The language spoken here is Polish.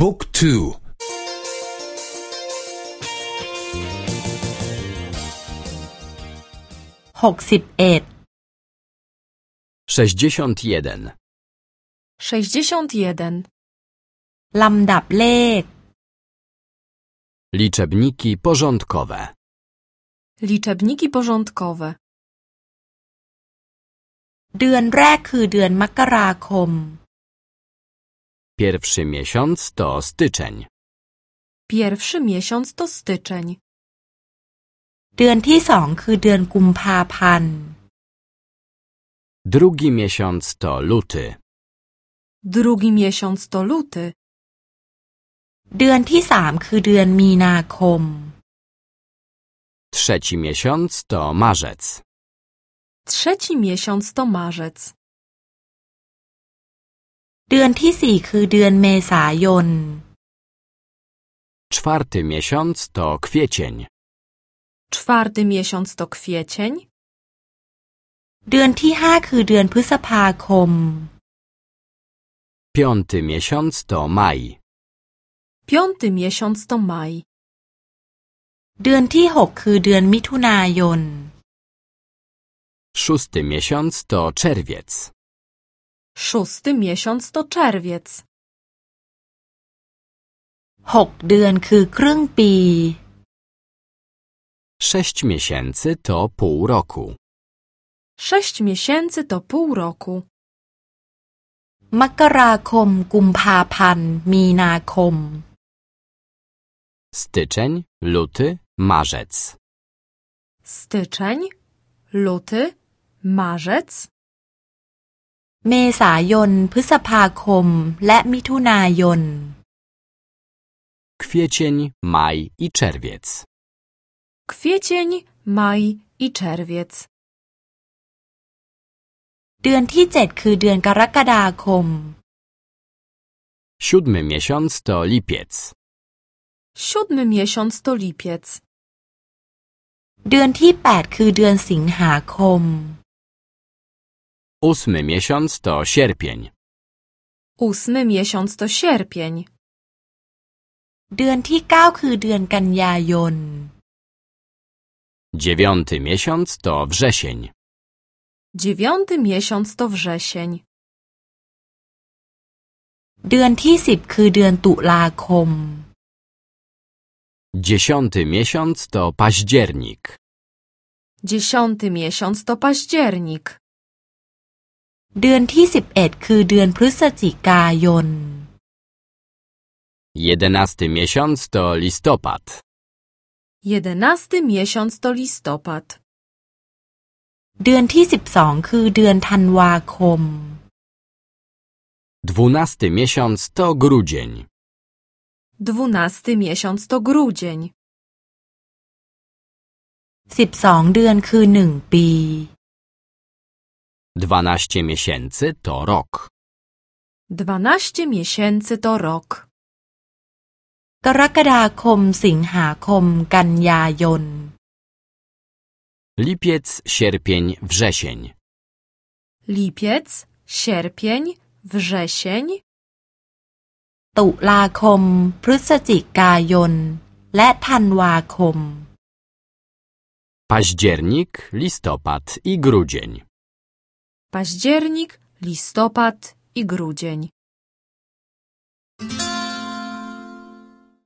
บุ๊กทู หกสิบเอ็ด sześćdziesiąt jeden, 61. ลำดับเลข liczebniki porządkowe, Liczebniki porządkowe. เดือนแรกคือเดือนมกราคม pierwszy miesiąc to styczeń, Pierwszy miesiąc to styczeń. เดือนที่สองคือเดือนกุมภาพันธ์ drugi miesiąc to luty, Drugi miesiąc to luty. เดือนที่สามคือเดือนมีนาคม trzeci miesiąc to marzec, Trzeci miesiąc to marzec. เดือนที่สี่คือเดือนเมษายน czwarty miesiąc to kwiecień, Czwarty miesiąc to kwiecień. เดือนที่ห้าคือเดือนพฤษภาคม piąty miesiąc to maj, Piąty miesiąc to maj. เดือนที่หกคือเดือนมิถุนายน szósty miesiąc to czerwiec, Szósty miesiąc to czerwiec. หกเดือนคือครึ่งปี sześć miesięcy to pół roku, Sześć miesięcy to pół roku. มกราคม กุมภาพันธ์ มีนาคม styczeń, luty, marzec. Styczeń, luty, marzec, เมษายน พฤษภาคม และมิถุนายน Kwiecień, maj i czerwiec. kwiecień, maj i czerwiec. เดือนที่เจ็ดคือเดือนกรกฎาคม Siódmy miesiąc to lipiec. Siódmy miesiąc to lipiec. เดือนที่แปดคือเดือนสิงหาคม Ósmy miesiąc to sierpień. Ósmy miesiąc to sierpień. เดือนที่เก้าคือเดือนกันยายน Dziewiąty miesiąc to wrzesień. Dziewiąty miesiąc to wrzesień. เดือนที่สิบคือเดือนตุลาคม Dziesiąty miesiąc to październik. Dziesiąty miesiąc to październik. เดือนที่สิบเอ็ดคือเดือนพฤศจิกายน Jedenasty miesiąc to listopad. Jedenasty miesiąc to listopad. เดือนที่สิบสองคือเดือนธันวาคม Dwunasty miesiąc to grudzień. Dwunasty miesiąc to grudzień. สิบสองเดือนคือหนึ่งปี Dwanaście miesięcy to rok. Dwanaście miesięcy to rok. กรกฎาคม สิงหาคม กันยายน Lipiec, sierpień, wrzesień. Lipiec, sierpień, wrzesień, ตุลาคม พฤศจิกายน และธันวาคม Październik, listopad i grudzień. październik, listopad i grudzień.